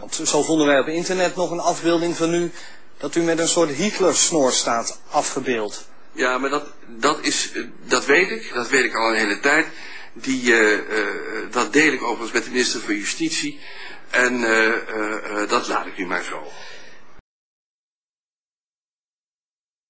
Want zo vonden wij op internet nog een afbeelding van u dat u met een soort Hitler-snor staat afgebeeld. Ja, maar dat, dat, is, dat weet ik. Dat weet ik al een hele tijd. Die, eh, eh, dat deel ik overigens met de minister van Justitie. En eh, dat laat ik nu maar zo.